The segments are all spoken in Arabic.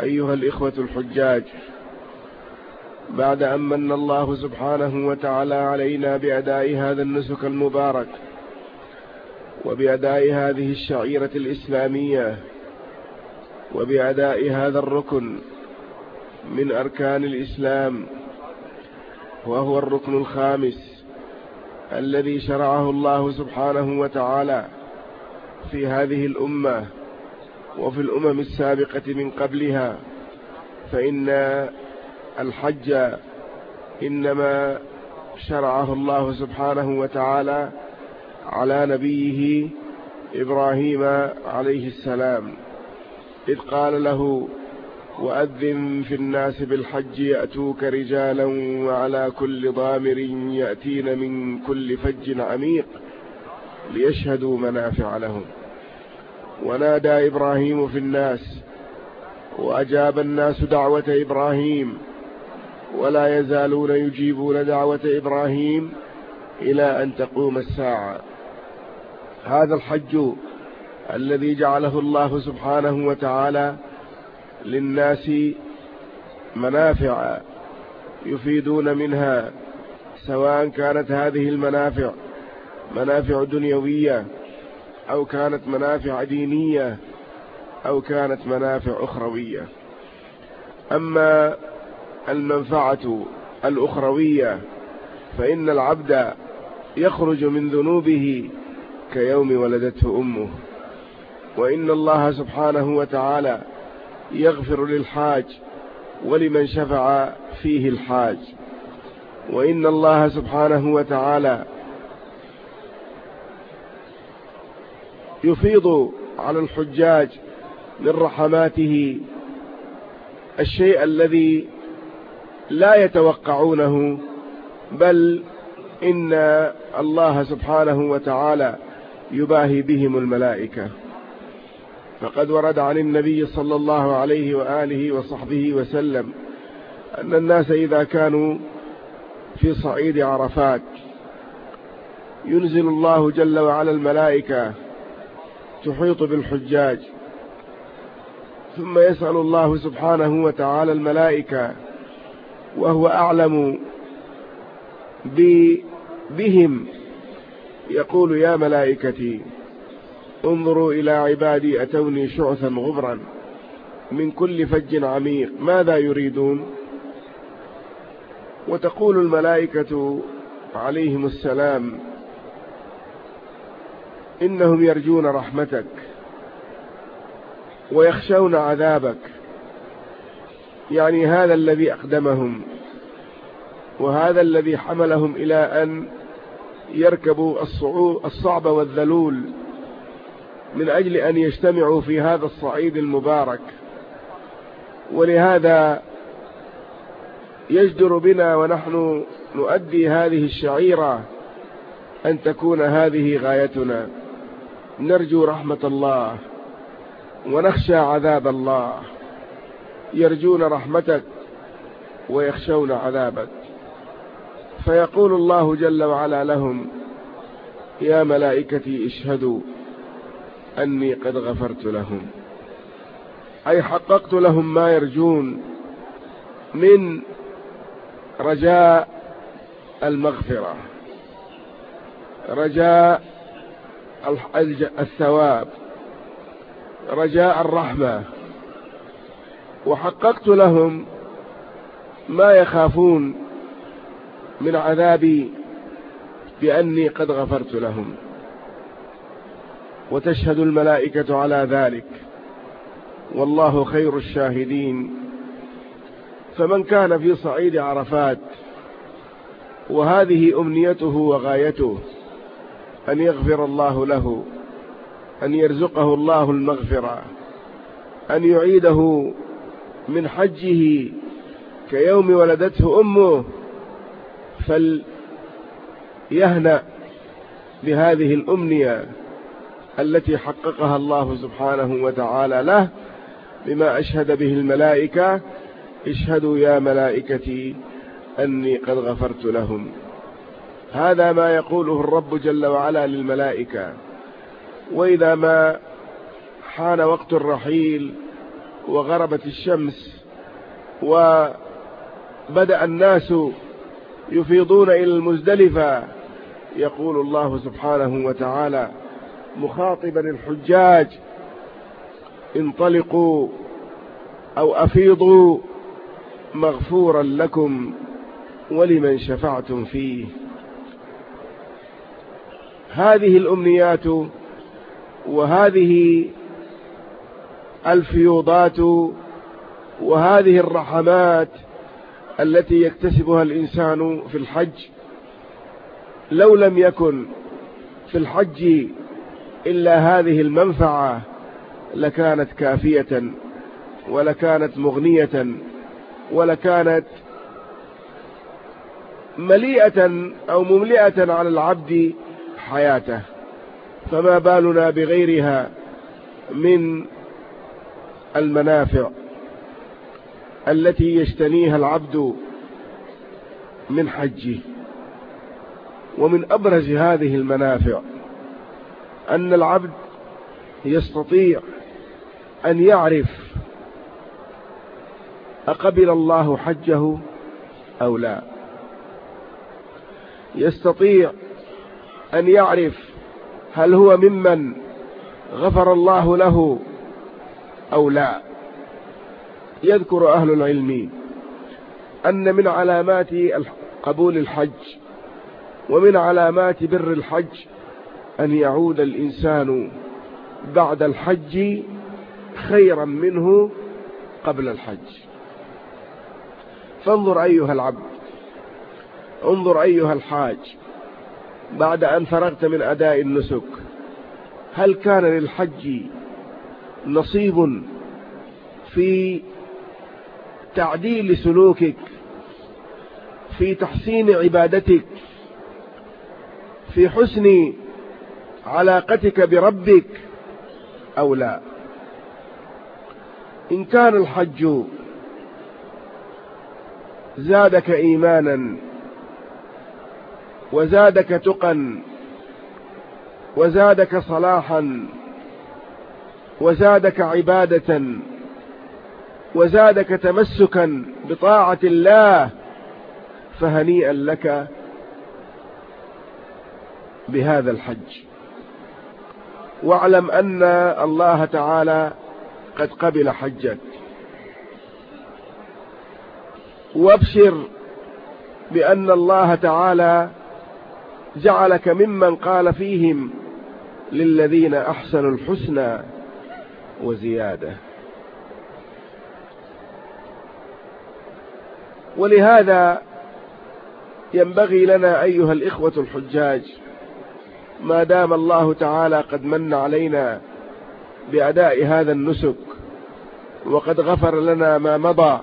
أيها الإخوة الحجاج بعد أن من الله سبحانه وتعالى علينا بأداء هذا النسك المبارك وبأداء هذه الشعيرة الإسلامية وبأداء هذا الركن من أركان الإسلام وهو الركن الخامس الذي شرعه الله سبحانه وتعالى في هذه الأمة. وفي الأمم السابقة من قبلها فإن الحج إنما شرعه الله سبحانه وتعالى على نبيه إبراهيم عليه السلام إذ قال له وأذن في الناس بالحج يأتوك رجالا وعلى كل ضامر يأتين من كل فج عميق ليشهدوا منافع لهم. ونادى إبراهيم في الناس وأجاب الناس دعوة إبراهيم ولا يزالون يجيبون دعوة إبراهيم إلى أن تقوم الساعة. هذا الحج الذي جعله الله سبحانه وتعالى للناس منافع يفيدون منها سواء كانت هذه المنافع منافع دنيوية أو كانت منافع دينية أو كانت منافع أخروية. أما المنفعة الأخروية فإن العبد يخرج من ذنوبه كيوم ولدته أمه. وإن الله سبحانه وتعالى يغفر للحاج ولمن شفع فيه الحاج. وإن الله سبحانه وتعالى يفيض على الحجاج من رحماته الشيء الذي لا يتوقعونه بل إن الله سبحانه وتعالى يباهي بهم الملائكة. فقد ورد عن النبي صلى الله عليه وآله وصحبه وسلم أن الناس إذا كانوا في صعيد عرفات ينزل الله جل وعلا الملائكة تحيط بالحجاج. ثم يسأل الله سبحانه وتعالى الملائكة وهو أعلم بهم. يقول يا ملائكتي انظروا إلى عبادي أتوني شعثا غبرا من كل فج عميق ماذا يريدون؟ وتقول الملائكة عليهم السلام إنهم يرجون رحمتك ويخشون عذابك. يعني هذا الذي أقدمهم وهذا الذي حملهم إلى أن يركبوا الصعب والذلول من أجل أن يجتمعوا في هذا الصعيد المبارك. ولهذا يجدر بنا ونحن نؤدي هذه الشعيرة أن تكون هذه غايتنا. نرجو رحمة الله ونخشى عذاب الله. يرجون رحمتك ويخشون عذابك. فيقول الله جل وعلا لهم يا ملائكتي اشهدوا أني قد غفرت لهم. أي حققت لهم ما يرجون من رجاء المغفرة. رجاء الثواب. رجاء الرحمة. وحققت لهم ما يخافون من عذابي بأني قد غفرت لهم. وتشهد الملائكة على ذلك. والله خير الشاهدين. فمن كان في صعيد عرفات وهذه أمنيته وغايته أن يغفر الله له أن يرزقه الله المغفرة أن يعيده من حجه كيوم ولدته أمه. فليهنأ بهذه الأمنية التي حققها الله سبحانه وتعالى له بما أشهد به الملائكة. اشهدوا يا ملائكتي أني قد غفرت لهم. هذا ما يقوله الرب جل وعلا للملائكة. وإذا ما حان وقت الرحيل وغربت الشمس وبدأ الناس يفيضون إلى المزدلفة يقول الله سبحانه وتعالى مخاطبا الحجاج انطلقوا أو أفيضوا مغفورا لكم ولمن شفعتم فيه. هذه الأمنيات وهذه الفيوضات وهذه الرحمات التي يكتسبها الإنسان في الحج لو لم يكن في الحج إلا هذه المنفعة لكانت كافية ولكانت مغنية ولكانت مليئة أو مملئة على العبد حياته. فما بالنا بغيرها من المنافع التي يجتنيها العبد من حجه. ومن أبرز هذه المنافع أن العبد يستطيع أن يعرف أقبل الله حجه أو لا. يستطيع أن يعرف هل هو ممن غفر الله له أو لا. يذكر أهل العلم أن من علامات قبول الحج ومن علامات بر الحج أن يعود الإنسان بعد الحج خيرا منه قبل الحج. فانظر أيها العبد انظر أيها الحاج. بعد أن فرغت من أداء النسك هل كان للحج نصيب في تعديل سلوكك في تحسين عبادتك في حسن علاقتك بربك أو لا؟ إن كان الحج زادك إيمانا وزادك تقا وزادك صلاحا وزادك عبادة وزادك تمسكا بطاعة الله فهنيئا لك بهذا الحج. واعلم أن الله تعالى قد قبل حجك. وابشر بأن الله تعالى جعلك ممن قال فيهم للذين أحسنوا الحسنى وزيادة. ولهذا ينبغي لنا أيها الإخوة الحجاج ما دام الله تعالى قد من علينا بأداء هذا النسك وقد غفر لنا ما مضى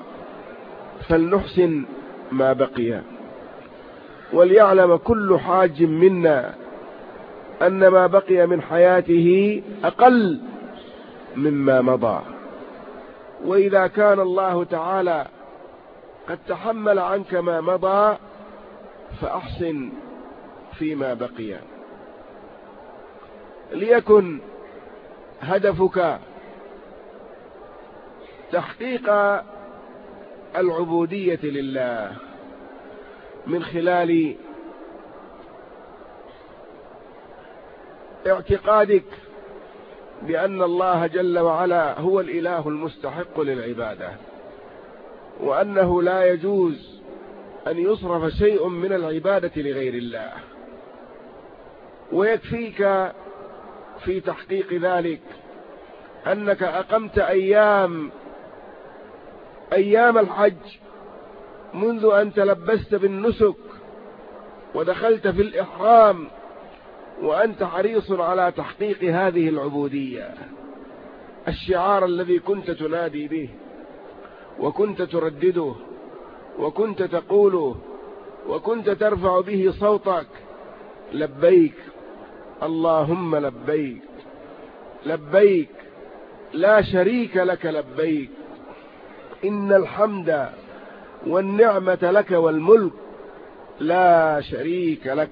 فلنحسن ما بقي. وليعلم كل حاج منا أن ما بقي من حياته أقل مما مضى. وإذا كان الله تعالى قد تحمل عنك ما مضى فأحسن فيما بقي. ليكن هدفك تحقيق العبودية لله. من خلال اعتقادك بأن الله جل وعلا هو الإله المستحق للعبادة وأنه لا يجوز أن يصرف شيء من العبادة لغير الله. ويكفيك في تحقيق ذلك أنك أقمت أيام أيام الحج منذ أن تلبست بالنسك ودخلت في الإحرام وأنت حريص على تحقيق هذه العبودية الشعار الذي كنت تنادي به وكنت تردده وكنت تقوله وكنت ترفع به صوتك لبيك اللهم لبيك لبيك لا شريك لك لبيك إن الحمد والنعمة لك والملك لا شريك لك.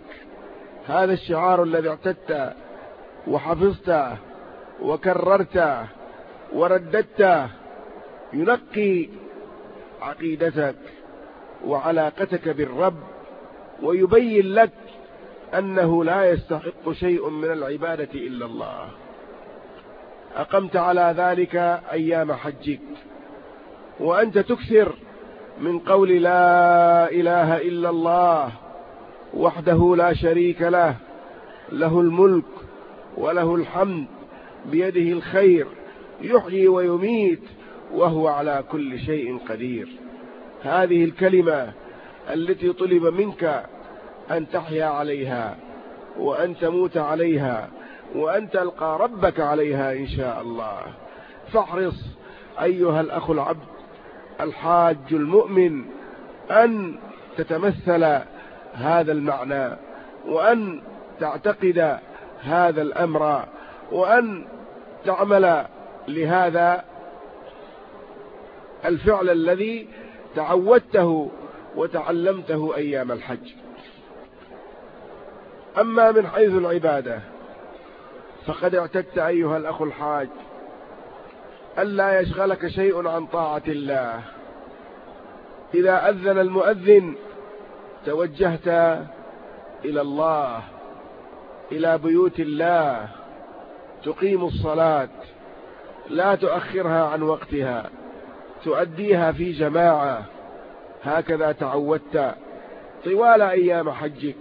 هذا الشعار الذي اعتدت وحفظته وكررته ورددته ينقي عقيدتك وعلاقتك بالرب ويبين لك أنه لا يستحق شيء من العبادة إلا الله. أقمت على ذلك أيام حجك وأنت تكثر من قول لا إله إلا الله وحده لا شريك له له الملك وله الحمد بيده الخير يحيي ويميت وهو على كل شيء قدير. هذه الكلمة التي طلب منك أن تحيا عليها وأن تموت عليها وأن تلقى ربك عليها إن شاء الله. فاحرص أيها الأخ العبد الحاج المؤمن أن تتمثل هذا المعنى وأن تعتقد هذا الأمر وأن تعمل لهذا الفعل الذي تعودته وتعلمته أيام الحج. أما من حيث العبادة فقد اعتدت أيها الأخ الحاج ألا يشغلك شيء عن طاعة الله. إذا أذن المؤذن توجهت إلى الله إلى بيوت الله تقيم الصلاة لا تؤخرها عن وقتها تؤديها في جماعة هكذا تعودت طوال أيام حجك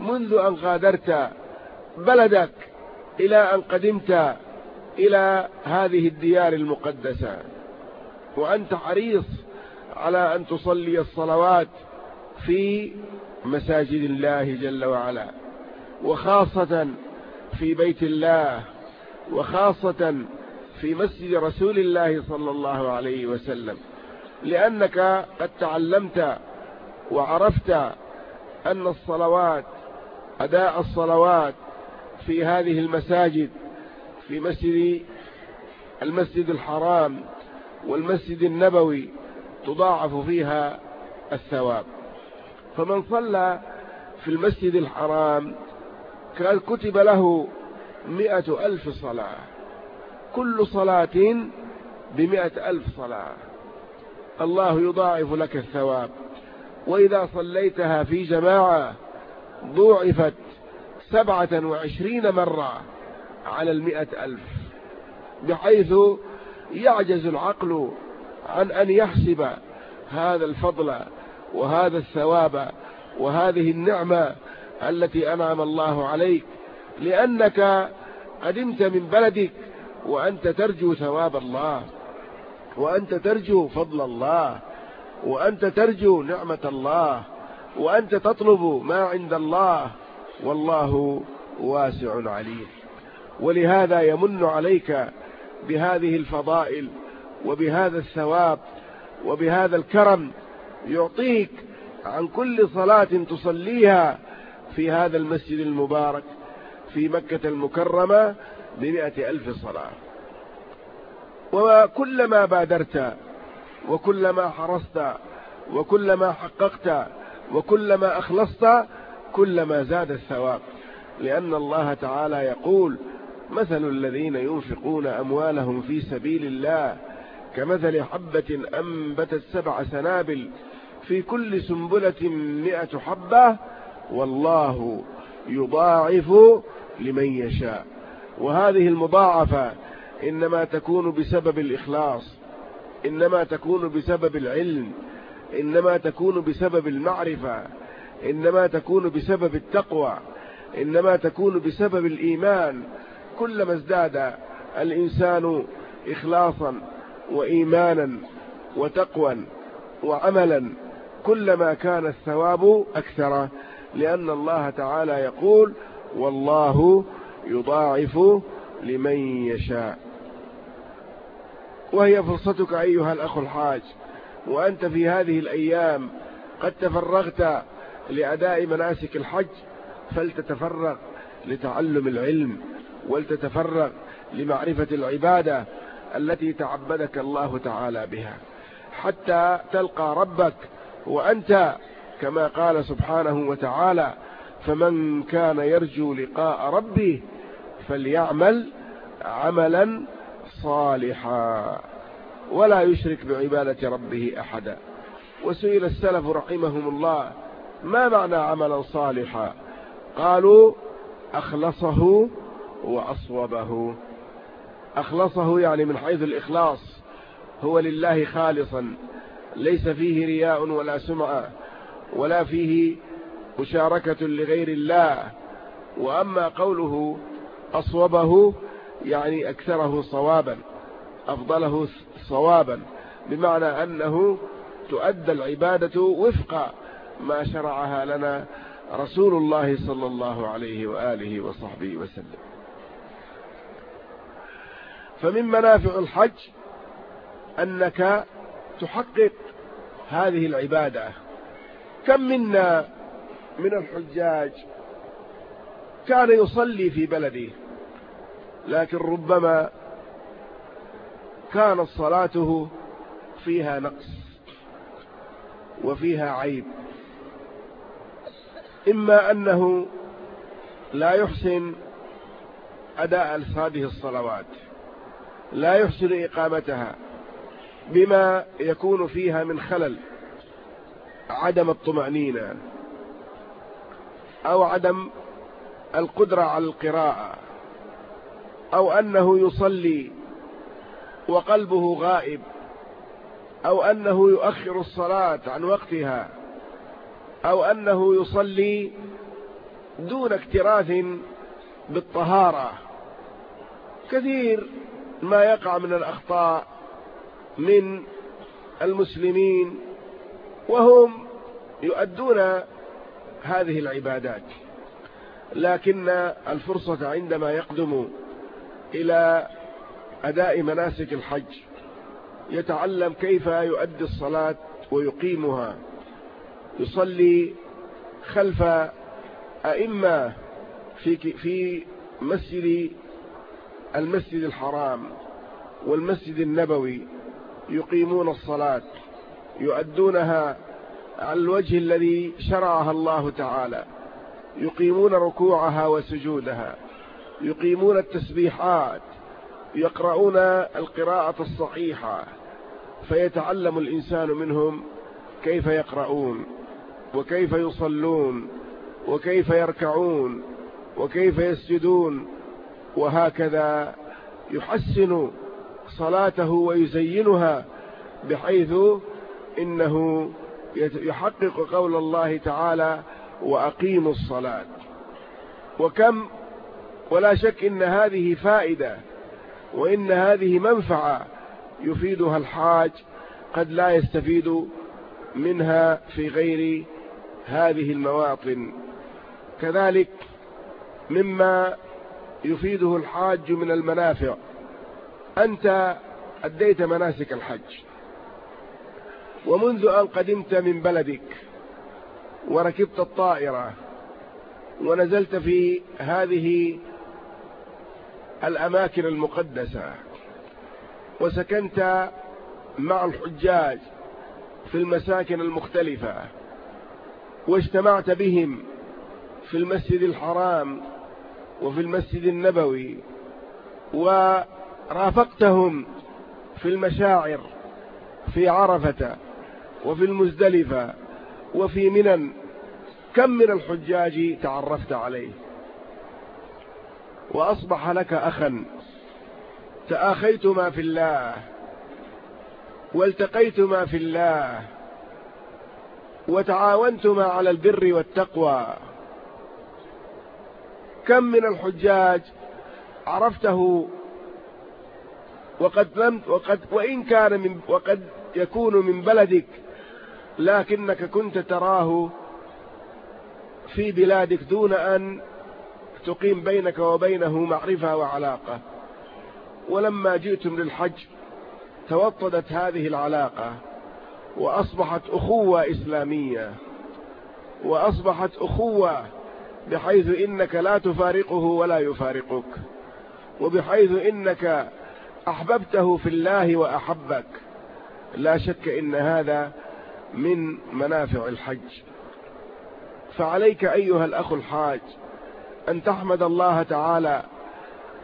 منذ أن غادرت بلدك إلى أن قدمت إلى هذه الديار المقدسة. وأنت حريص على أن تصلي الصلوات في مساجد الله جل وعلا وخاصة في بيت الله وخاصة في مسجد رسول الله صلى الله عليه وسلم. لأنك قد تعلمت وعرفت أن الصلوات أداء الصلوات في هذه المساجد في مسجد المسجد الحرام والمسجد النبوي تضاعف فيها الثواب. فمن صلى في المسجد الحرام كتب له مئة ألف صلاة. كل صلاة بمئة ألف صلاة. الله يضاعف لك الثواب. وإذا صليتها في جماعة ضوعفت سبعة وعشرين مرة. على المئة ألف بحيث يعجز العقل عن أن يحسب هذا الفضل وهذا الثواب وهذه النعمة التي أنعم الله عليك. لأنك قدمت من بلدك وأنت ترجو ثواب الله وأنت ترجو فضل الله وأنت ترجو نعمة الله وأنت تطلب ما عند الله والله واسع عليم. ولهذا يمن عليك بهذه الفضائل وبهذا الثواب وبهذا الكرم يعطيك عن كل صلاة تصليها في هذا المسجد المبارك في مكة المكرمة بمئة ألف صلاة. وكلما بادرت وكلما حرصت وكلما حققت وكلما أخلصت كلما زاد الثواب. لأن الله تعالى يقول مثل الذين ينفقون أموالهم في سبيل الله كمثل حبة أنبتت سبع سنابل في كل سنبلة مئة حبة والله يضاعف لمن يشاء. وهذه المضاعفة إنما تكون بسبب الإخلاص إنما تكون بسبب العلم إنما تكون بسبب المعرفة إنما تكون بسبب التقوى إنما تكون بسبب الإيمان كلما ازداد الإنسان إخلاصا وإيمانا وتقوى وعملا كلما كان الثواب أكثر لأن الله تعالى يقول والله يضاعف لمن يشاء. وهي فرصتك أيها الأخ الحاج وأنت في هذه الأيام قد تفرغت لأداء مناسك الحج فلتتفرغ لتعلم العلم. ولتتفرغ لمعرفة العبادة التي تعبدك الله تعالى بها. حتى تلقى ربك وأنت كما قال سبحانه وتعالى فمن كان يرجو لقاء ربه فليعمل عملا صالحا ولا يشرك بعبادة ربه أحدا. وسئل السلف رحمهم الله ما معنى عملا صالحا؟ قالوا أخلصه وأصوبه. أخلصه يعني من حيث الإخلاص. هو لله خالصا. ليس فيه رياء ولا سمعة ولا فيه مشاركة لغير الله. وأما قوله أصوبه يعني أكثره صوابا أفضله صوابا. بمعنى أنه تؤدى العبادة وفق ما شرعها لنا رسول الله صلى الله عليه وآله وصحبه وسلم. فمن منافع الحج أنك تحقق هذه العبادة. كم منا من الحجاج كان يصلي في بلده لكن ربما كانت صلاته فيها نقص وفيها عيب. إما أنه لا يحسن أداء هذه الصلوات. لا يحسن إقامتها بما يكون فيها من خلل عدم الطمأنينة أو عدم القدرة على القراءة أو أنه يصلي وقلبه غائب أو أنه يؤخر الصلاة عن وقتها أو أنه يصلي دون اكتراث بالطهارة. كثير ما يقع من الأخطاء من المسلمين وهم يؤدون هذه العبادات. لكن الفرصة عندما يقدم إلى أداء مناسك الحج يتعلم كيف يؤدي الصلاة ويقيمها. يصلي خلف أئمة في في مسجد المسجد الحرام والمسجد النبوي يقيمون الصلاة يؤدونها على الوجه الذي شرعها الله تعالى. يقيمون ركوعها وسجودها يقيمون التسبيحات يقرؤون القراءة الصحيحة. فيتعلم الإنسان منهم كيف يقرؤون وكيف يصلون وكيف يركعون وكيف يسجدون وهكذا يحسن صلاته ويزينها بحيث إنه يحقق قول الله تعالى وأقيموا الصلاة. وكم ولا شك إن هذه فائدة وإن هذه منفعة يفيدها الحاج قد لا يستفيد منها في غير هذه المواطن. كذلك مما يفيده الحاج من المنافع. أنت أديت مناسك الحج. ومنذ أن قدمت من بلدك وركبت الطائرة ونزلت في هذه الأماكن المقدسة وسكنت مع الحجاج في المساكن المختلفة واجتمعت بهم في المسجد الحرام وفي المسجد النبوي ورافقتهم في المشاعر في عرفة وفي المزدلفة وفي منن. كم من الحجاج تعرفت عليه؟ وأصبح لك أخا تآخيتما في الله والتقيتما في الله وتعاونتما على البر والتقوى. كم من الحجاج عرفته وقد لم وقد وإن كان من وقد يكون من بلدك لكنك كنت تراه في بلادك دون أن تقيم بينك وبينه معرفة وعلاقة. ولما جئتم للحج توطدت هذه العلاقة وأصبحت أخوة إسلامية وأصبحت أخوة بحيث إنك لا تفارقه ولا يفارقك. وبحيث إنك أحببته في الله وأحبك. لا شك إن هذا من منافع الحج. فعليك أيها الأخ الحاج أن تحمد الله تعالى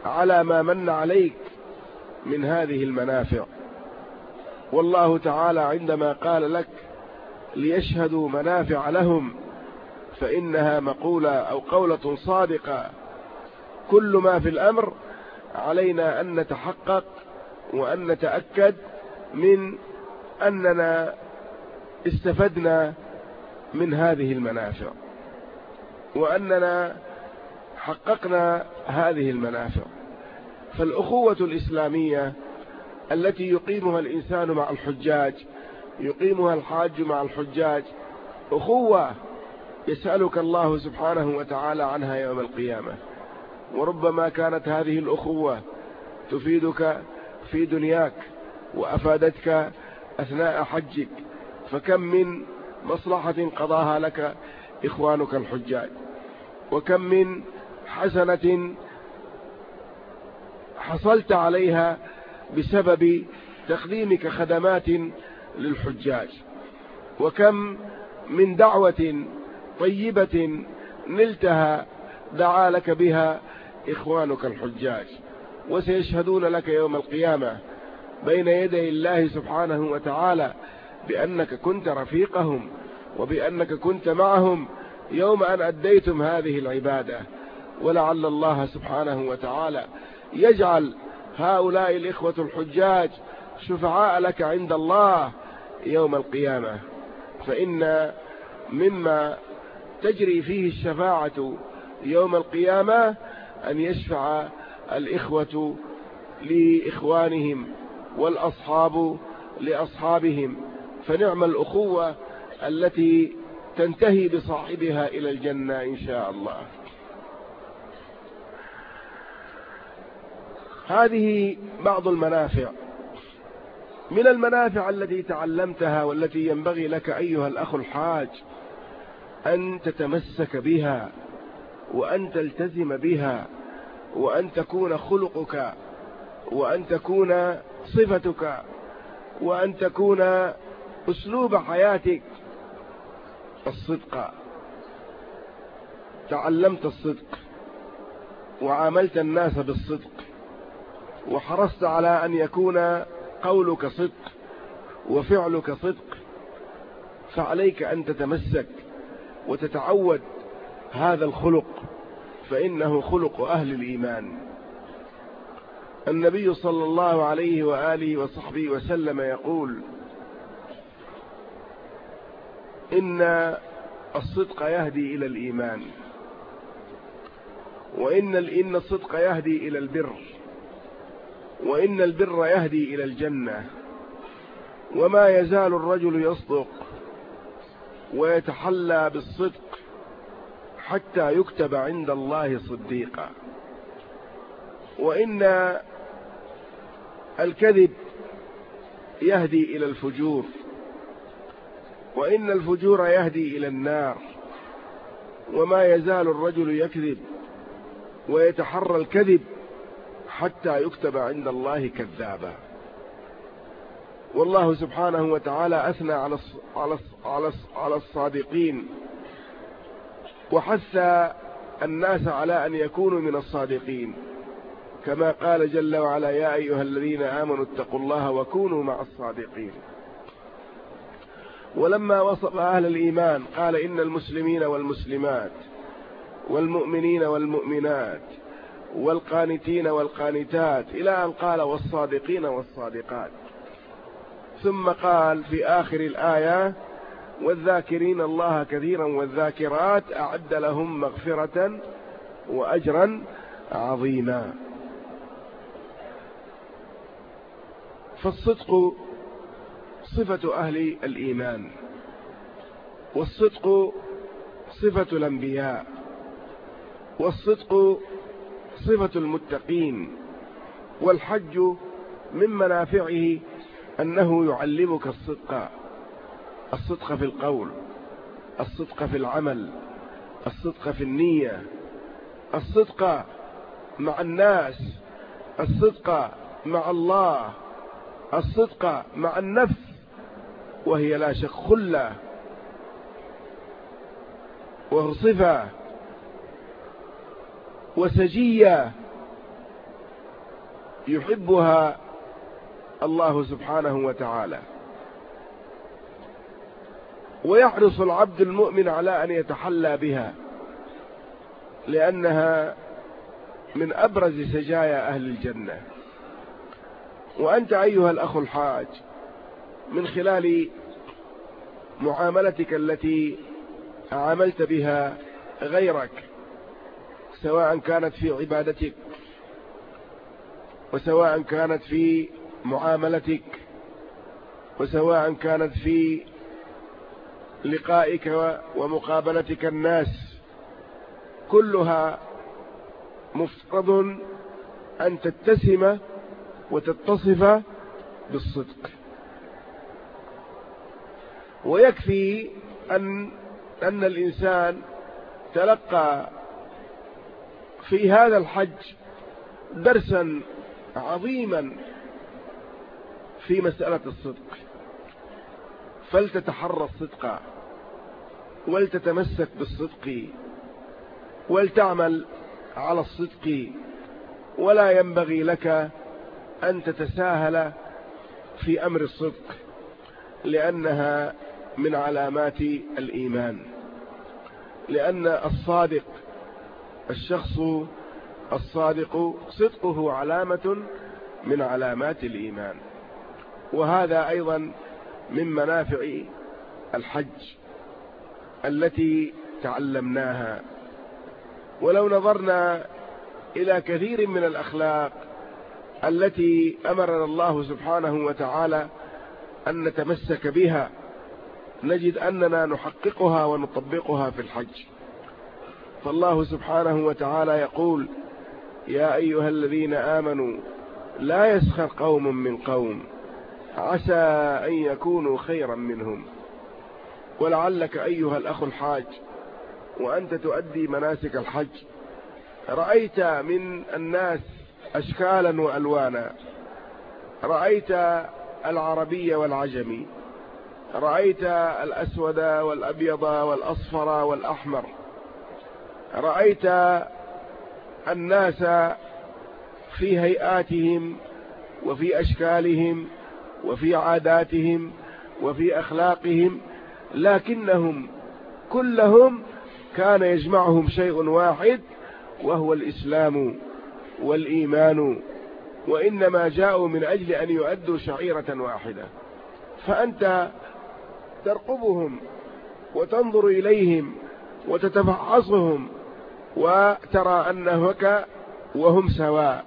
على ما من عليك من هذه المنافع. والله تعالى عندما قال لك ليشهدوا منافع لهم فإنها مقولة أو قولة صادقة. كل ما في الأمر علينا أن نتحقق وأن نتأكد من أننا استفدنا من هذه المنافع وأننا حققنا هذه المنافع. فالأخوة الإسلامية التي يقيمها الإنسان مع الحجاج يقيمها الحاج مع الحجاج أخوة يسألك الله سبحانه وتعالى عنها يوم القيامة. وربما كانت هذه الأخوة تفيدك في دنياك وأفادتك أثناء حجك. فكم من مصلحة قضاها لك إخوانك الحجاج؟ وكم من حسنة حصلت عليها بسبب تقديمك خدمات للحجاج؟ وكم من دعوة طيبة نلتها دعا لك بها إخوانك الحجاج وسيشهدون لك يوم القيامة بين يدي الله سبحانه وتعالى بأنك كنت رفيقهم وبأنك كنت معهم يوم أن أديتم هذه العبادة. ولعل الله سبحانه وتعالى يجعل هؤلاء الإخوة الحجاج شفعاء لك عند الله يوم القيامة. فإن مما تجري فيه الشفاعة يوم القيامة أن يشفع الإخوة لإخوانهم والأصحاب لأصحابهم. فنعم الأخوة التي تنتهي بصاحبها إلى الجنة إن شاء الله. هذه بعض المنافع. من المنافع التي تعلمتها والتي ينبغي لك أيها الأخ الحاج أن تتمسك بها وأن تلتزم بها وأن تكون خلقك وأن تكون صفتك وأن تكون أسلوب حياتك. الصدق. تعلمت الصدق وعاملت الناس بالصدق وحرصت على أن يكون قولك صدق وفعلك صدق فعليك أن تتمسك وتتعود هذا الخلق فإنه خلق أهل الإيمان. النبي صلى الله عليه وآله وصحبه وسلم يقول إن الصدق يهدي إلى الإيمان وإن إن الصدق يهدي إلى البر وإن البر يهدي إلى الجنة وما يزال الرجل يصدق ويتحلى بالصدق حتى يكتب عند الله صديقا. وإن الكذب يهدي إلى الفجور وإن الفجور يهدي إلى النار وما يزال الرجل يكذب ويتحرى الكذب حتى يكتب عند الله كذابا. والله سبحانه وتعالى أثنى على على على على الصادقين. وحث الناس على أن يكونوا من الصادقين. كما قال جل وعلا يا أيها الذين آمنوا اتقوا الله وكونوا مع الصادقين. ولما وصف أهل الإيمان قال إن المسلمين والمسلمات والمؤمنين والمؤمنات والقانتين والقانتات إلى أن قال والصادقين والصادقات. ثم قال في آخر الآية والذاكرين الله كثيرا والذاكرات أعد لهم مغفرة وأجرا عظيما. فالصدق صفة أهل الإيمان والصدق صفة الأنبياء والصدق صفة المتقين والحج من منافعه أنه يعلمك الصدق. الصدق في القول الصدق في العمل الصدق في النية. الصدق مع الناس الصدق مع الله الصدق مع النفس وهي لا شك خلة. وصفة وسجية يحبها الله سبحانه وتعالى. ويحرص العبد المؤمن على أن يتحلى بها لأنها من أبرز سجايا أهل الجنة. وأنت أيها الأخ الحاج من خلال معاملتك التي عاملت بها غيرك سواء كانت في عبادتك وسواء كانت في معاملتك وسواء كانت في لقائك ومقابلتك الناس كلها مفترض أن تتسم وتتصف بالصدق. ويكفي أن, أن الإنسان تلقى في هذا الحج درسا عظيما في مسألة الصدق. فلتتحرى الصدق ولتتمسك بالصدق ولتعمل على الصدق ولا ينبغي لك أن تتساهل في أمر الصدق لأنها من علامات الإيمان. لأن الصادق الشخص الصادق صدقه علامة من علامات الإيمان. وهذا أيضا من منافع الحج التي تعلمناها. ولو نظرنا إلى كثير من الأخلاق التي أمرنا الله سبحانه وتعالى أن نتمسك بها نجد أننا نحققها ونطبقها في الحج. فالله سبحانه وتعالى يقول يا أيها الذين آمنوا لا يسخر قوم من قوم. عسى أن يكونوا خيرا منهم. ولعلك أيها الأخ الحاج وأنت تؤدي مناسك الحج رأيت من الناس أشكالا وألوانا. رأيت العربي والعجمي رأيت الأسود والأبيض والأصفر والأحمر رأيت الناس في هيئاتهم وفي أشكالهم وفي عاداتهم وفي أخلاقهم لكنهم كلهم كان يجمعهم شيء واحد وهو الإسلام والإيمان وإنما جاءوا من أجل أن يؤدوا شعيرة واحدة. فأنت ترقبهم وتنظر إليهم وتتفحصهم وترى أنك وهم سواء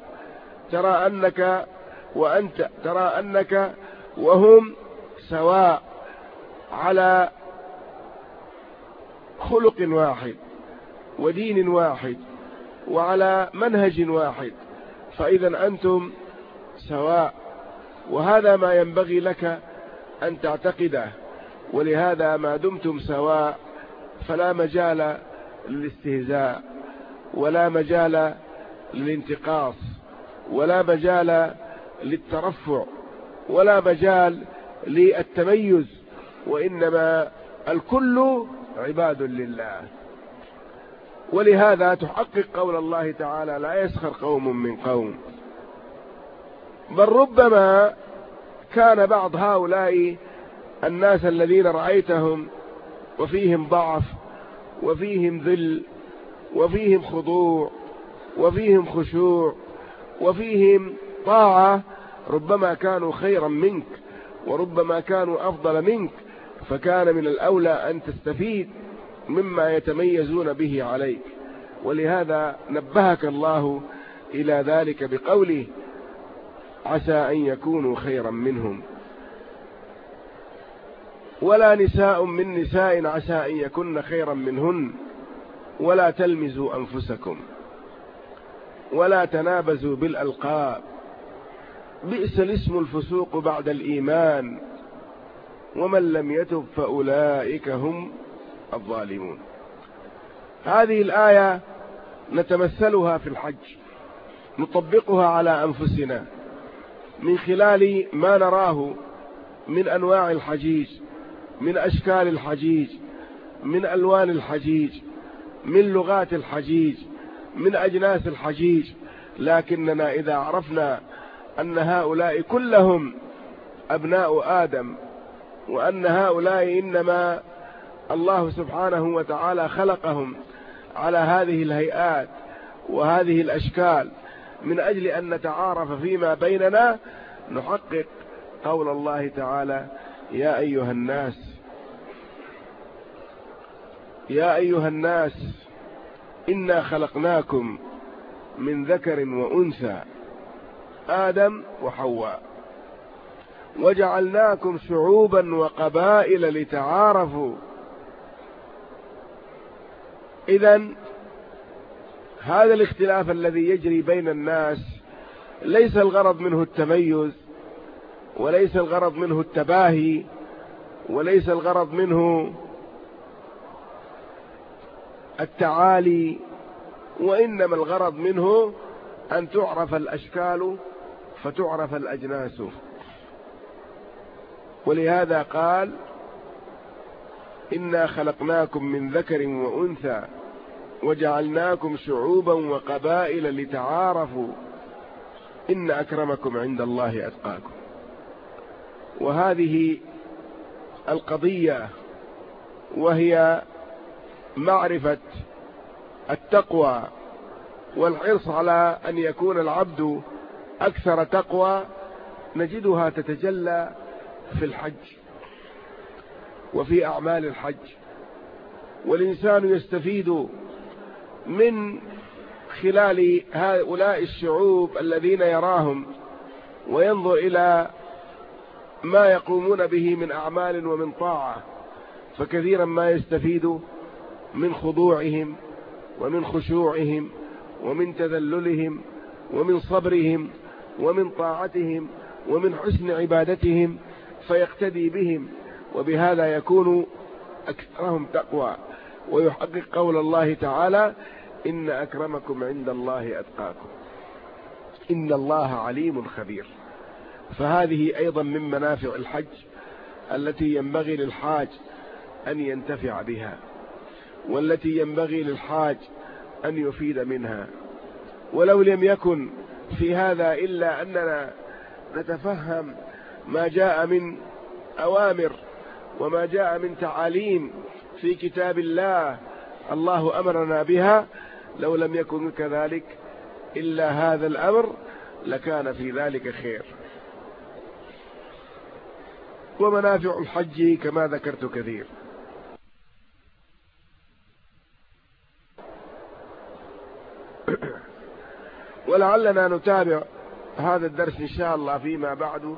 ترى أنك وأنت ترى أنك وهم سواء على خلق واحد ودين واحد وعلى منهج واحد فإذا أنتم سواء. وهذا ما ينبغي لك أن تعتقده ولهذا ما دمتم سواء فلا مجال للاستهزاء ولا مجال للانتقاص ولا مجال للترفع ولا مجال للتميز وإنما الكل عباد لله. ولهذا تحقق قول الله تعالى لا يسخر قوم من قوم. بل ربما كان بعض هؤلاء الناس الذين رأيتهم وفيهم ضعف وفيهم ذل وفيهم خضوع وفيهم خشوع وفيهم طاعة ربما كانوا خيرا منك وربما كانوا أفضل منك فكان من الأولى أن تستفيد مما يتميزون به عليك. ولهذا نبهك الله إلى ذلك بقوله عسى أن يكونوا خيرا منهم. ولا نساء من نساء عسى أن يكن خيرا منهن ولا تلمزوا أنفسكم ولا تنابزوا بالألقاب. بئس الاسم الفسوق بعد الإيمان ومن لم يتب فأولئك هم الظالمون. هذه الآية نتمثلها في الحج نطبقها على أنفسنا من خلال ما نراه من أنواع الحجيج من أشكال الحجيج من ألوان الحجيج من لغات الحجيج من أجناس الحجيج. لكننا إذا عرفنا أن هؤلاء كلهم أبناء آدم وأن هؤلاء إنما الله سبحانه وتعالى خلقهم على هذه الهيئات وهذه الأشكال من أجل أن نتعارف فيما بيننا نحقق قول الله تعالى يا أيها الناس يا أيها الناس إنا خلقناكم من ذكر وأنثى آدم وحواء. وجعلناكم شعوبا وقبائل لتعارفوا. إذا هذا الاختلاف الذي يجري بين الناس ليس الغرض منه التميز وليس الغرض منه التباهي وليس الغرض منه التعالي وإنما الغرض منه أن تعرف الأشكال فتعرف الأجناس. ولهذا قال إنا خلقناكم من ذكر وأنثى وجعلناكم شعوبا وقبائل لتعارفوا إن أكرمكم عند الله أتقاكم. وهذه القضية وهي معرفة التقوى والحرص على أن يكون العبد أكثر تقوى نجدها تتجلى في الحج وفي أعمال الحج. والإنسان يستفيد من خلال هؤلاء الشعوب الذين يراهم وينظر إلى ما يقومون به من أعمال ومن طاعة فكثيرا ما يستفيد من خضوعهم ومن خشوعهم ومن تذللهم ومن صبرهم ومن طاعتهم ومن حسن عبادتهم فيقتدي بهم وبهذا يكون أكثرهم تقوى. ويحقق قول الله تعالى إن أكرمكم عند الله أتقاكم. إن الله عليم خبير. فهذه أيضا من منافع الحج التي ينبغي للحاج أن ينتفع بها والتي ينبغي للحاج أن يفيد منها. ولو لم يكن في هذا إلا أننا نتفهم ما جاء من أوامر وما جاء من تعاليم في كتاب الله. الله أمرنا بها. لو لم يكن كذلك إلا هذا الأمر لكان في ذلك خير. ومنافع الحج كما ذكرت كثير. ولعلنا نتابع هذا الدرس إن شاء الله فيما بعد.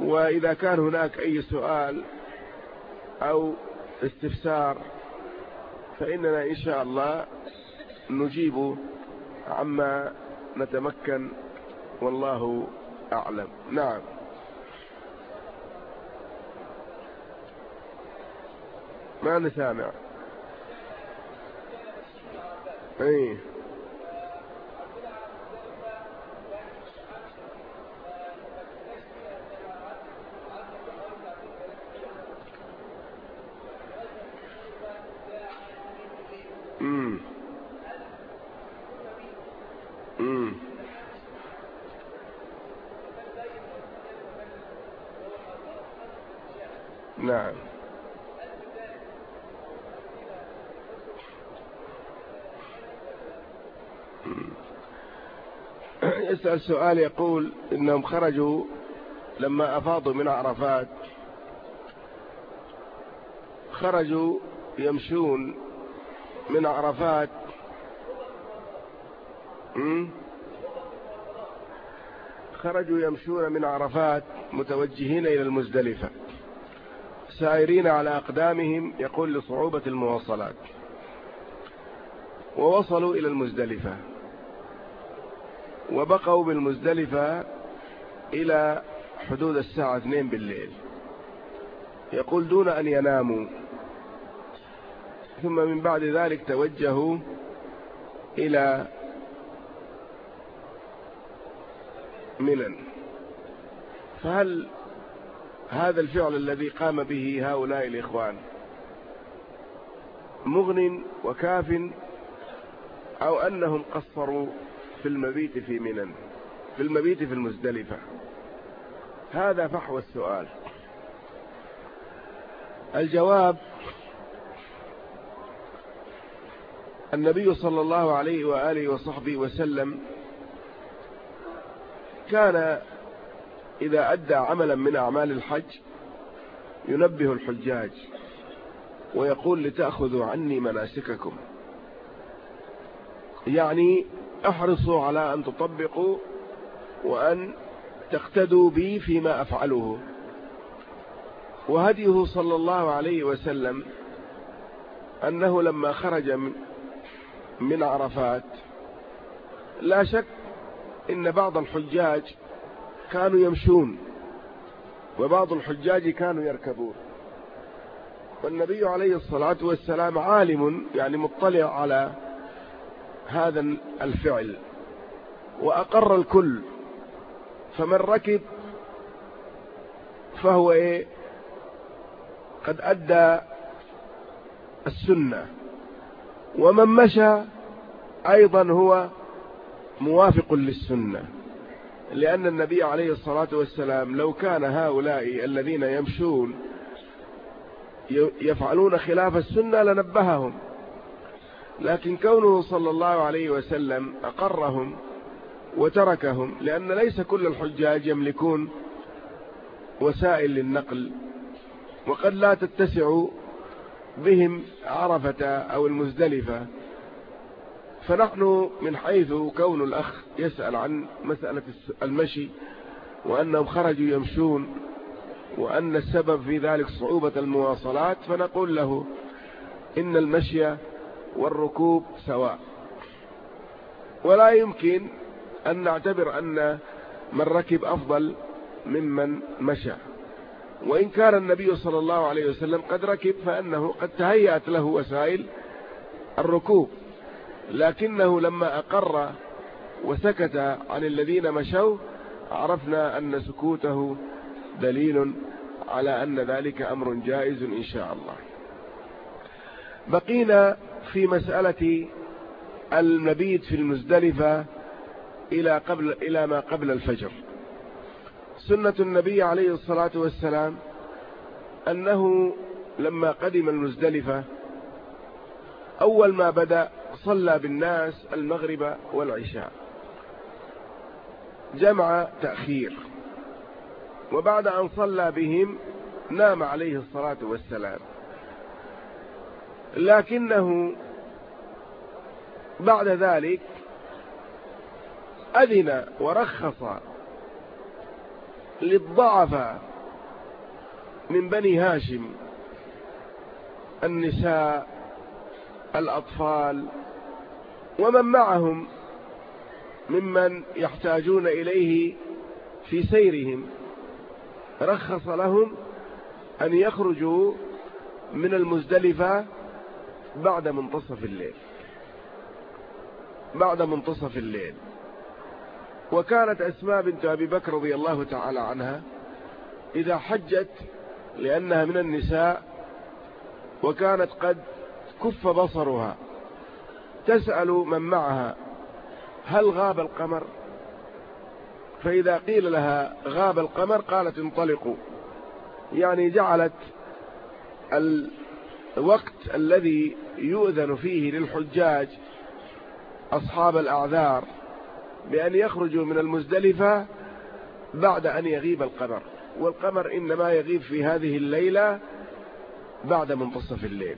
وإذا كان هناك أي سؤال أو استفسار فإننا إن شاء الله نجيب عما نتمكن. والله أعلم. نعم. ما نسامع؟ إيه. نعم. يسأل سؤال يقول إنهم خرجوا لما أفاضوا من عرفات. خرجوا يمشون من عرفات. خرجوا يمشون من عرفات متوجهين إلى المزدلفة سائرين على أقدامهم يقول لصعوبة المواصلات. ووصلوا إلى المزدلفة. وبقوا بالمزدلفة إلى حدود الساعة 2 بالليل. يقول دون أن يناموا ثم من بعد ذلك توجهوا إلى منن. فهل هذا الفعل الذي قام به هؤلاء الإخوان مغن وكاف أو أنهم قصروا في المبيت في منن في المبيت في المزدلفة؟ هذا فحوى السؤال. الجواب النبي صلى الله عليه وآله وصحبه وسلم كان إذا أدى عملا من أعمال الحج ينبه الحجاج ويقول لتأخذوا عني مناسككم. يعني أحرصوا على أن تطبقوا وأن تقتدوا بي فيما أفعله وهديه صلى الله عليه وسلم أنه لما خرج من عرفات. لا شك إن بعض الحجاج كانوا يمشون وبعض الحجاج كانوا يركبون. والنبي عليه الصلاة والسلام عالم يعني مطلع على هذا الفعل وأقر الكل. فمن ركب فهو إيه؟ قد أدى السنة. ومن مشى أيضا هو موافق للسنة لأن النبي عليه الصلاة والسلام لو كان هؤلاء الذين يمشون يفعلون خلاف السنة لنبههم. لكن كونه صلى الله عليه وسلم أقرهم وتركهم لأن ليس كل الحجاج يملكون وسائل للنقل وقد لا تتسع بهم عرفة أو المزدلفة. فنحن من حيث كون الأخ يسأل عن مسألة المشي وأنهم خرجوا يمشون وأن السبب في ذلك صعوبة المواصلات فنقول له إن المشي والركوب سواء. ولا يمكن أن نعتبر أن من ركب أفضل ممن مشى. وإن كان النبي صلى الله عليه وسلم قد ركب فأنه قد تهيأت له وسائل الركوب. لكنه لما أقر وسكت عن الذين مشوا عرفنا أن سكوته دليل على أن ذلك أمر جائز إن شاء الله. بقينا في مسألة المبيت في المزدلفة إلى, قبل إلى ما قبل الفجر. سنة النبي عليه الصلاة والسلام أنه لما قدم المزدلفة أول ما بدأ صلى بالناس المغرب والعشاء. جمع تأخير وبعد أن صلى بهم نام عليه الصلاة والسلام. لكنه بعد ذلك أذن ورخص للضعف من بني هاشم النساء الأطفال ومن معهم ممن يحتاجون إليه في سيرهم. رخص لهم أن يخرجوا من المزدلفة بعد منتصف الليل. بعد منتصف الليل. وكانت أسماء بنت أبي بكر رضي الله تعالى عنها إذا حجت لأنها من النساء وكانت قد كف بصرها تسأل من معها هل غاب القمر؟ فإذا قيل لها غاب القمر قالت انطلقوا. يعني جعلت الوقت الذي يؤذن فيه للحجاج أصحاب الأعذار بأن يخرجوا من المزدلفة بعد أن يغيب القمر. والقمر إنما يغيب في هذه الليلة بعد منتصف الليل.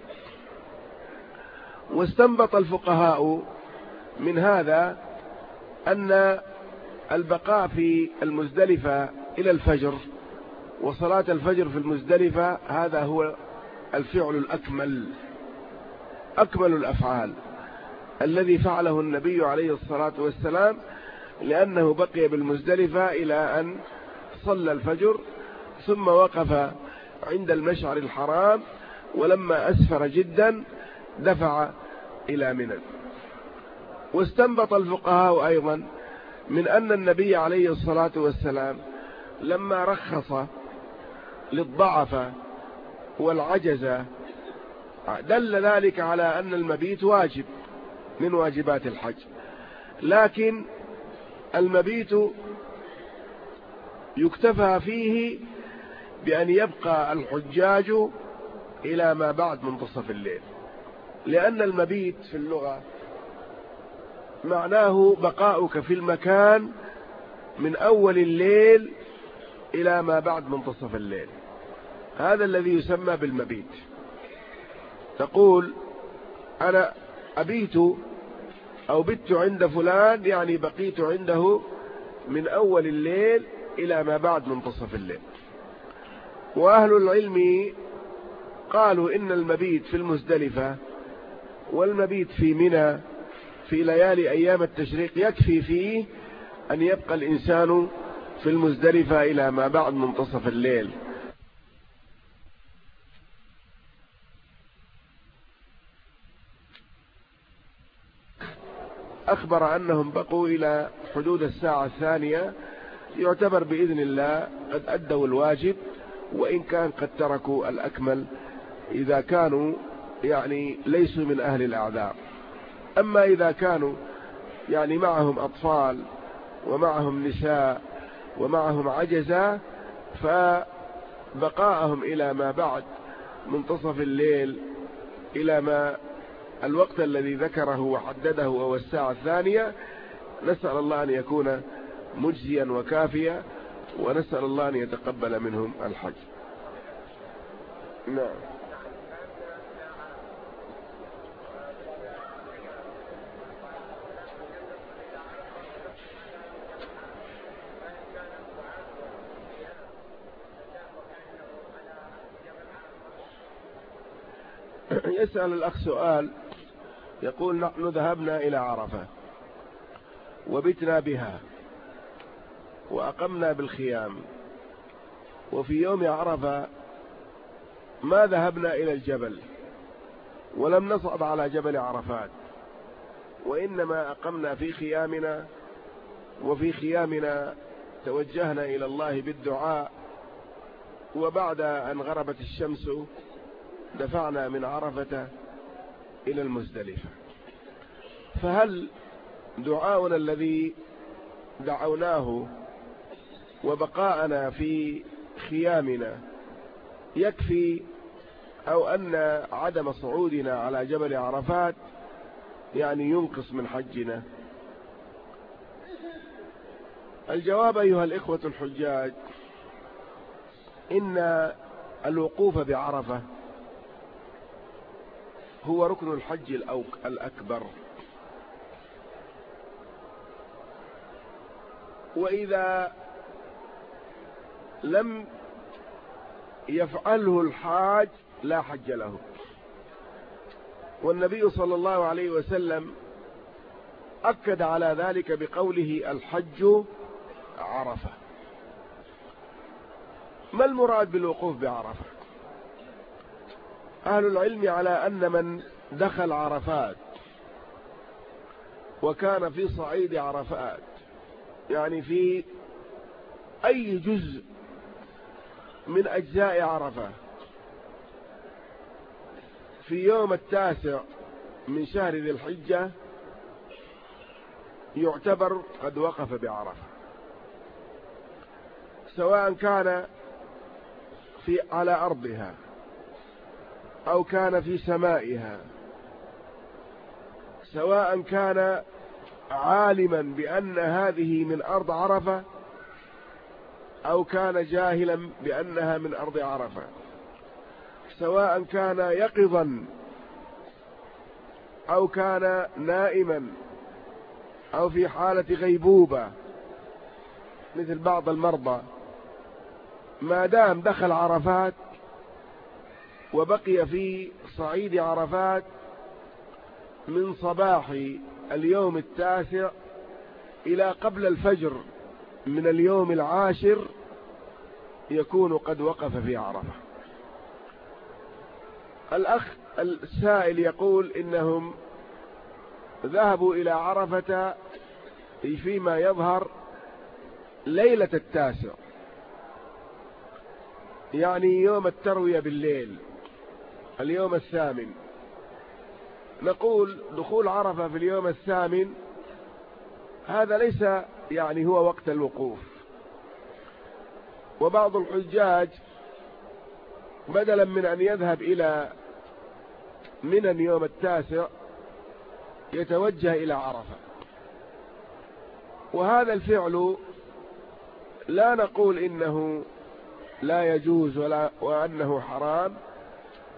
واستنبط الفقهاء من هذا أن البقاء في المزدلفة إلى الفجر وصلاة الفجر في المزدلفة هذا هو الفعل الأكمل أكمل الأفعال الذي فعله النبي عليه الصلاة والسلام لأنه بقي بالمزدلفة إلى أن صلى الفجر ثم وقف عند المشعر الحرام ولما أسفر جدا دفع إلى منى. واستنبط الفقهاء أيضا من أن النبي عليه الصلاة والسلام لما رخص للضعف والعجز دل ذلك على أن المبيت واجب من واجبات الحج. لكن المبيت يكتفى فيه بأن يبقى الحجاج إلى ما بعد منتصف الليل. لأن المبيت في اللغة معناه بقاؤك في المكان من أول الليل إلى ما بعد منتصف الليل. هذا الذي يسمى بالمبيت. تقول أنا أبيت أو بت عند فلان يعني بقيت عنده من أول الليل إلى ما بعد منتصف الليل. وأهل العلم قالوا إن المبيت في المزدلفة والمبيت في منى في ليالي أيام التشريق يكفي فيه أن يبقى الإنسان في المزدلفة إلى ما بعد منتصف الليل. أخبر أنهم بقوا إلى حدود الساعة الثانية. يعتبر بإذن الله قد أدوا الواجب وإن كان قد تركوا الأكمل. إذا كانوا يعني ليسوا من أهل الأعذار. أما إذا كانوا يعني معهم أطفال ومعهم نساء ومعهم عجزة فبقاءهم إلى ما بعد منتصف الليل إلى ما الوقت الذي ذكره وحدده وهو الساعة الثانية. نسأل الله أن يكون مجزيا وكافيا ونسأل الله أن يتقبل منهم الحج. نعم. يسأل الأخ سؤال يقول نحن ذهبنا إلى عرفة وبتنا بها وأقمنا بالخيام وفي يوم عرفة ما ذهبنا إلى الجبل ولم نصعد على جبل عرفات وإنما أقمنا في خيامنا وفي خيامنا توجهنا إلى الله بالدعاء وبعد أن غربت الشمس دفعنا من عرفة إلى المزدلفة. فهل دعاؤنا الذي دعوناه وبقاءنا في خيامنا يكفي أو أن عدم صعودنا على جبل عرفات يعني ينقص من حجنا؟ الجواب أيها الإخوة الحجاج إن الوقوف بعرفة هو ركن الحج الأكبر. وإذا لم يفعله الحاج لا حج له. والنبي صلى الله عليه وسلم أكد على ذلك بقوله الحج عرفة. ما المراد بالوقوف بعرفة؟ أهل العلم على أن من دخل عرفات وكان في صعيد عرفات يعني في أي جزء من أجزاء عرفة. في يوم التاسع من شهر ذي الحجة يعتبر قد وقف بعرفة. سواء كان في على أرضها أو كان في سمائها سواء كان عالما بأن هذه من أرض عرفة أو كان جاهلا بأنها من أرض عرفة سواء كان يقظا أو كان نائما أو في حالة غيبوبة مثل بعض المرضى. ما دام دخل عرفات وبقي في صعيد عرفات من صباح اليوم التاسع إلى قبل الفجر من اليوم العاشر يكون قد وقف في عرفة. الأخ السائل يقول إنهم ذهبوا إلى عرفة فيما يظهر ليلة التاسع يعني يوم التروية بالليل. اليوم الثامن. نقول دخول عرفة في اليوم الثامن هذا ليس يعني هو وقت الوقوف. وبعض الحجاج بدلا من أن يذهب إلى من يوم التاسع يتوجه إلى عرفة. وهذا الفعل لا نقول إنه لا يجوز ولا وأنه حرام.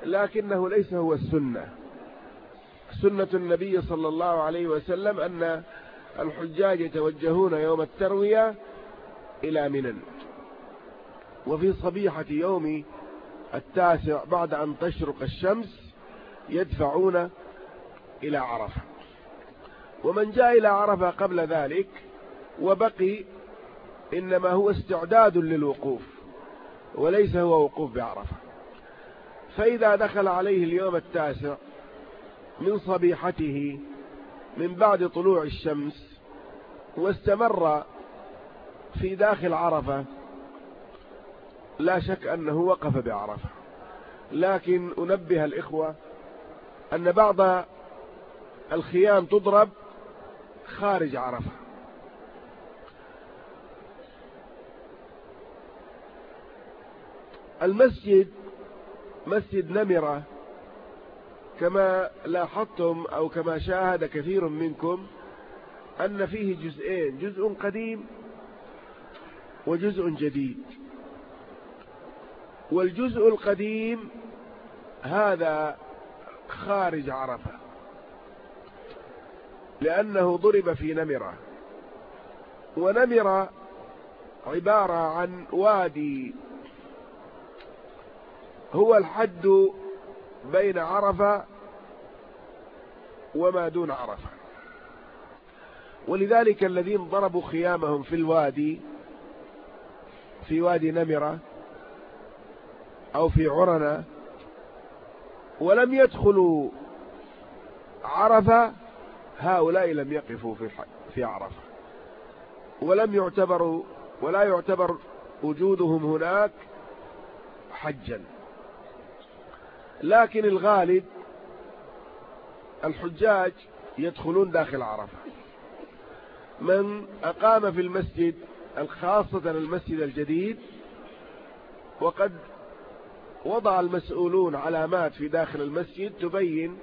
لكنه ليس هو السنة. سنة النبي صلى الله عليه وسلم أن الحجاج يتوجهون يوم التروية إلى منى. وفي صبيحة يوم التاسع بعد أن تشرق الشمس يدفعون إلى عرفة. ومن جاء إلى عرفة قبل ذلك وبقي إنما هو استعداد للوقوف وليس هو وقوف بعرفة. فإذا دخل عليه اليوم التاسع من صبيحته من بعد طلوع الشمس واستمر في داخل عرفة لا شك أنه وقف بعرفة. لكن أنبه الإخوة أن بعض الخيام تضرب خارج عرفة. المسجد مسجد نمرة كما لاحظتم أو كما شاهد كثير منكم أن فيه جزئين جزء قديم وجزء جديد. والجزء القديم هذا خارج عرفة لأنه ضرب في نمرة. ونمرة عبارة عن وادي هو الحد بين عرفة وما دون عرفة. ولذلك الذين ضربوا خيامهم في الوادي في وادي نمرة أو في عرنة ولم يدخلوا عرفة هؤلاء لم يقفوا في في عرفة. ولم يعتبروا ولا يعتبر وجودهم هناك حجا. لكن الغالب الحجاج يدخلون داخل عرفة. من أقام في المسجد خاصة المسجد الجديد وقد وضع المسؤولون علامات في داخل المسجد تبين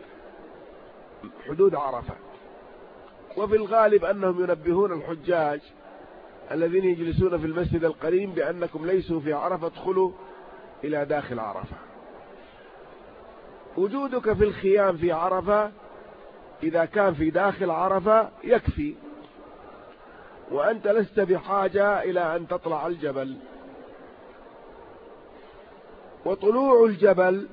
حدود عرفة. وفي الغالب أنهم ينبهون الحجاج الذين يجلسون في المسجد القريب بأنكم ليسوا في عرفة ادخلوا إلى داخل عرفة. وجودك في الخيام في عرفة إذا كان في داخل عرفة يكفي. وأنت لست بحاجة إلى أن تطلع الجبل. وطلوع الجبل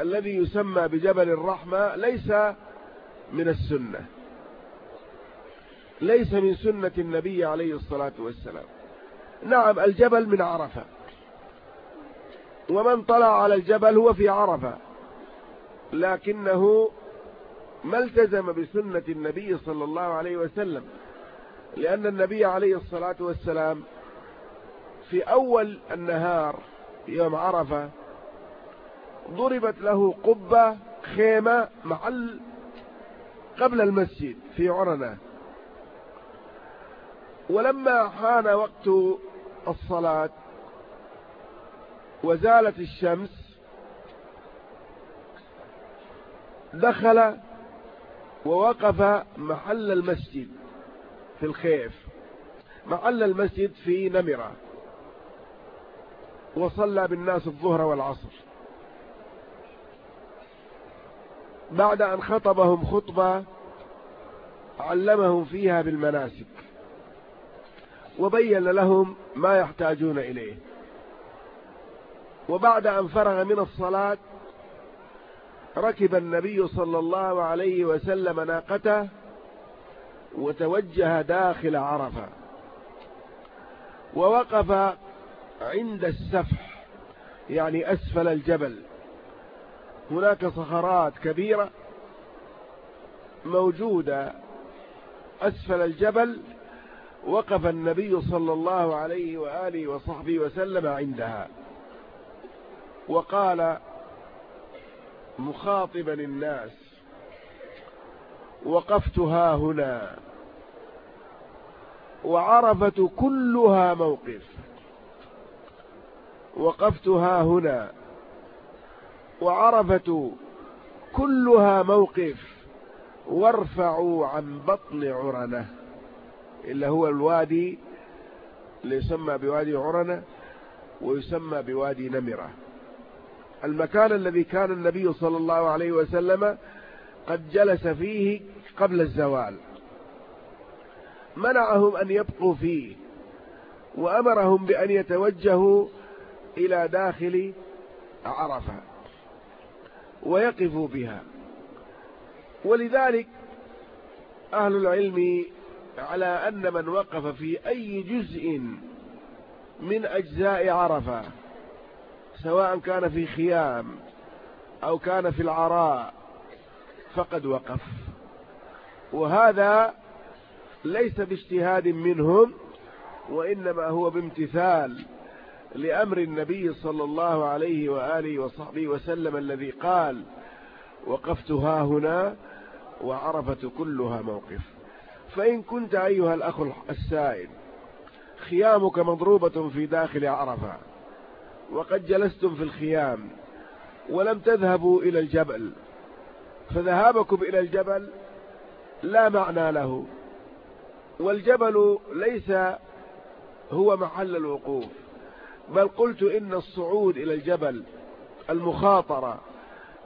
الذي يسمى بجبل الرحمة ليس من السنة. ليس من سنة النبي عليه الصلاة والسلام. نعم الجبل من عرفة. ومن طلع على الجبل هو في عرفة. لكنه ما التزم بسنة النبي صلى الله عليه وسلم لأن النبي عليه الصلاة والسلام في أول النهار يوم عرفة ضربت له قبة خيمة محل قبل المسجد في عرنة. ولما حان وقت الصلاة وزالت الشمس دخل ووقف محل المسجد في الخيف. محل المسجد في نمرة. وصلى بالناس الظهر والعصر. بعد أن خطبهم خطبة علمهم فيها بالمناسك. وبين لهم ما يحتاجون إليه. وبعد أن فرغ من الصلاة ركب النبي صلى الله عليه وسلم ناقته وتوجه داخل عرفة. ووقف عند السفح يعني أسفل الجبل. هناك صخرات كبيرة موجودة. أسفل الجبل وقف النبي صلى الله عليه وآله وصحبه وسلم عندها. وقال مخاطبا الناس وقفتها هنا. وعرفة كلها موقف. وقفت ها هنا. وعرفة كلها موقف. وارفعوا عن بطن عرنة. اللي هو الوادي اللي يسمى بوادي عرنة ويسمى بوادي نمرة. المكان الذي كان النبي صلى الله عليه وسلم قد جلس فيه قبل الزوال. منعهم أن يبقوا فيه وأمرهم بأن يتوجهوا إلى داخل عرفة ويقفوا بها. ولذلك أهل العلم على أن من وقف في أي جزء من أجزاء عرفة سواء كان في خيام أو كان في العراء فقد وقف. وهذا ليس باجتهاد منهم وإنما هو بامتثال لأمر النبي صلى الله عليه وآله وصحبه وسلم الذي قال وقفت ها هنا وعرفت كلها موقف. فإن كنت أيها الأخ السائل خيامك مضروبة في داخل عرفة. وقد جلستم في الخيام ولم تذهبوا إلى الجبل. فذهابكم إلى الجبل لا معنى له. والجبل ليس هو محل الوقوف بل قلت إن الصعود إلى الجبل المخاطرة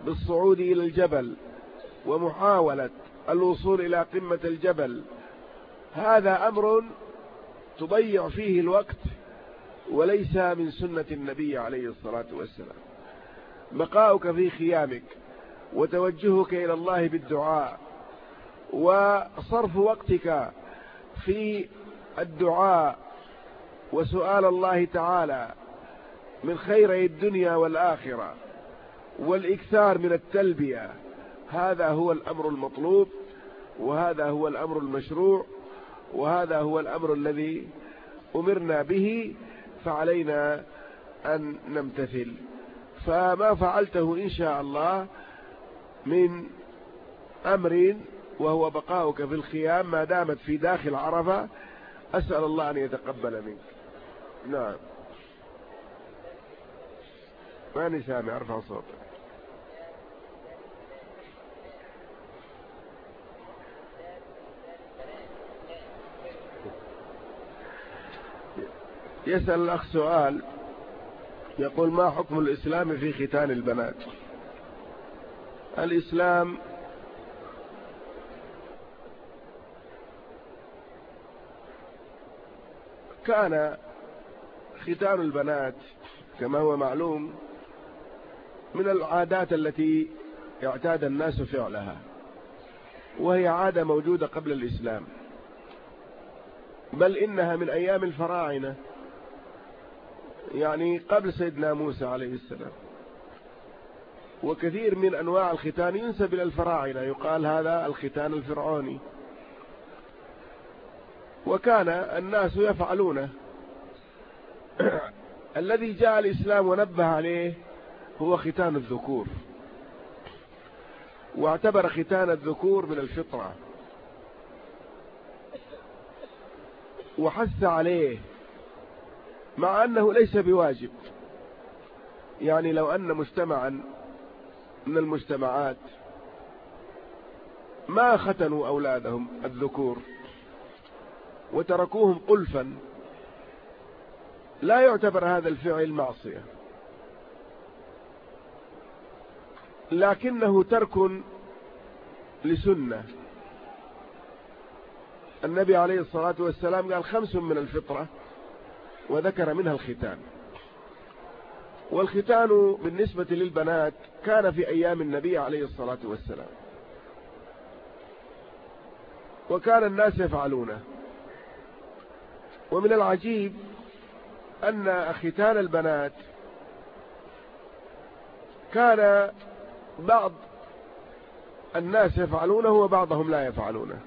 بالصعود إلى الجبل ومحاولة الوصول إلى قمة الجبل هذا أمر تضيع فيه الوقت وليس من سنة النبي عليه الصلاة والسلام. بقاؤك في خيامك وتوجهك إلى الله بالدعاء وصرف وقتك في الدعاء وسؤال الله تعالى من خيري الدنيا والآخرة والإكثار من التلبية. هذا هو الأمر المطلوب وهذا هو الأمر المشروع وهذا هو الأمر الذي أمرنا به. فعلينا أن نمتثل. فما فعلته إن شاء الله من أمر وهو بقاؤك في الخيام ما دامت في داخل عرفة أسأل الله أن يتقبل منك. نعم. ماني سامع أرفع صوتك. يسأل الأخ سؤال يقول ما حكم الإسلام في ختان البنات؟ الإسلام كان ختان البنات كما هو معلوم من العادات التي اعتاد الناس فعلها وهي عادة موجودة قبل الإسلام بل إنها من أيام الفراعنة. يعني قبل سيدنا موسى عليه السلام. وكثير من أنواع الختان ينسب إلى الفراعنة. يقال هذا الختان الفرعوني. وكان الناس يفعلونه الذي جاء الإسلام ونبه عليه هو ختان الذكور. واعتبر ختان الذكور من الفطرة. وحث عليه مع أنه ليس بواجب. يعني لو أن مجتمعا من المجتمعات ما ختنوا أولادهم الذكور وتركوهم قلفا لا يعتبر هذا الفعل معصية. لكنه ترك لسنة. النبي عليه الصلاة والسلام قال خمس من الفطرة. وذكر منها الختان. والختان بالنسبة للبنات كان في أيام النبي عليه الصلاة والسلام. وكان الناس يفعلونه. ومن العجيب أن ختان البنات كان بعض الناس يفعلونه وبعضهم لا يفعلونه.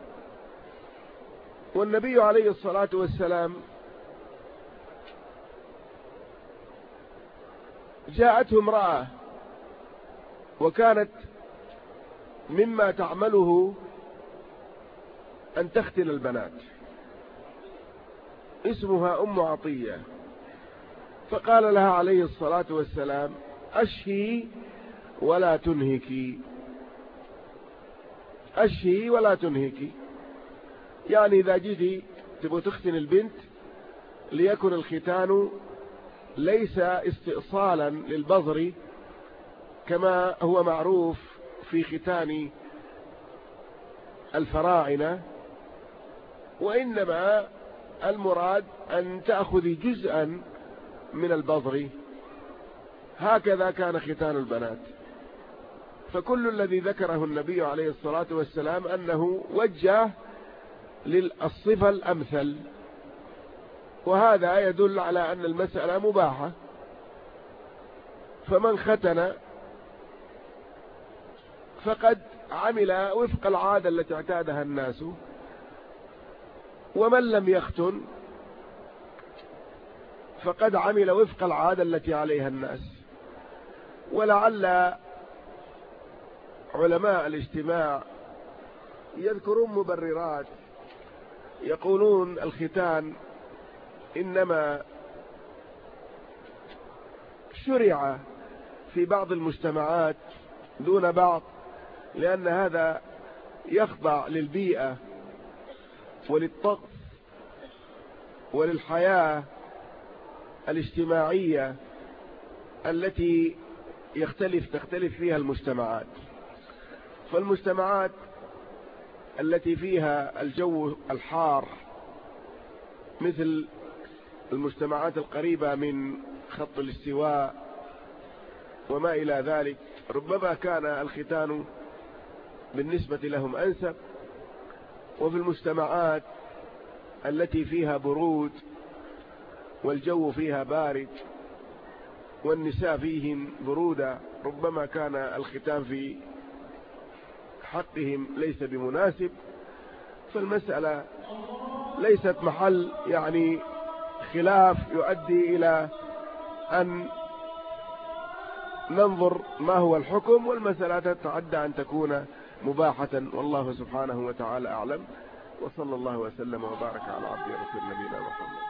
والنبي عليه الصلاة والسلام جاءته امرأة وكانت مما تعمله أن تختن البنات. اسمها أم عطية. فقال لها عليه الصلاة والسلام أشهي ولا تنهكي أشهي ولا تنهكي يعني إذا جيتي تبغى تختن البنت ليكن الختان ليس استئصالا للبظر كما هو معروف في ختان الفراعنة وإنما المراد أن تأخذي جزءا من البظر هكذا كان ختان البنات. فكل الذي ذكره النبي عليه الصلاة والسلام أنه وجه للصفة الأمثل. وهذا يدل على أن المسألة مباحة. فمن ختن فقد عمل وفق العادة التي اعتادها الناس. ومن لم يختن فقد عمل وفق العادة التي عليها الناس. ولعل علماء الاجتماع يذكرون مبررات يقولون الختان إنما شرع في بعض المجتمعات دون بعض لأن هذا يخضع للبيئة وللطقس وللحياة الاجتماعية التي يختلف تختلف فيها المجتمعات. فالمجتمعات التي فيها الجو الحار مثل المجتمعات القريبة من خط الاستواء وما إلى ذلك. ربما كان الختان بالنسبة لهم أنسب. وفي المجتمعات التي فيها برود والجو فيها بارد والنساء فيهم برودة ربما كان الختان في حقهم ليس بمناسب. فالمسألة ليست محل يعني خلاف يؤدي إلى أن ننظر ما هو الحكم والمسألة تتعدى أن تكون مباحة والله سبحانه وتعالى أعلم وصلى الله وسلم وبارك على عبد رسول نبينا محمد.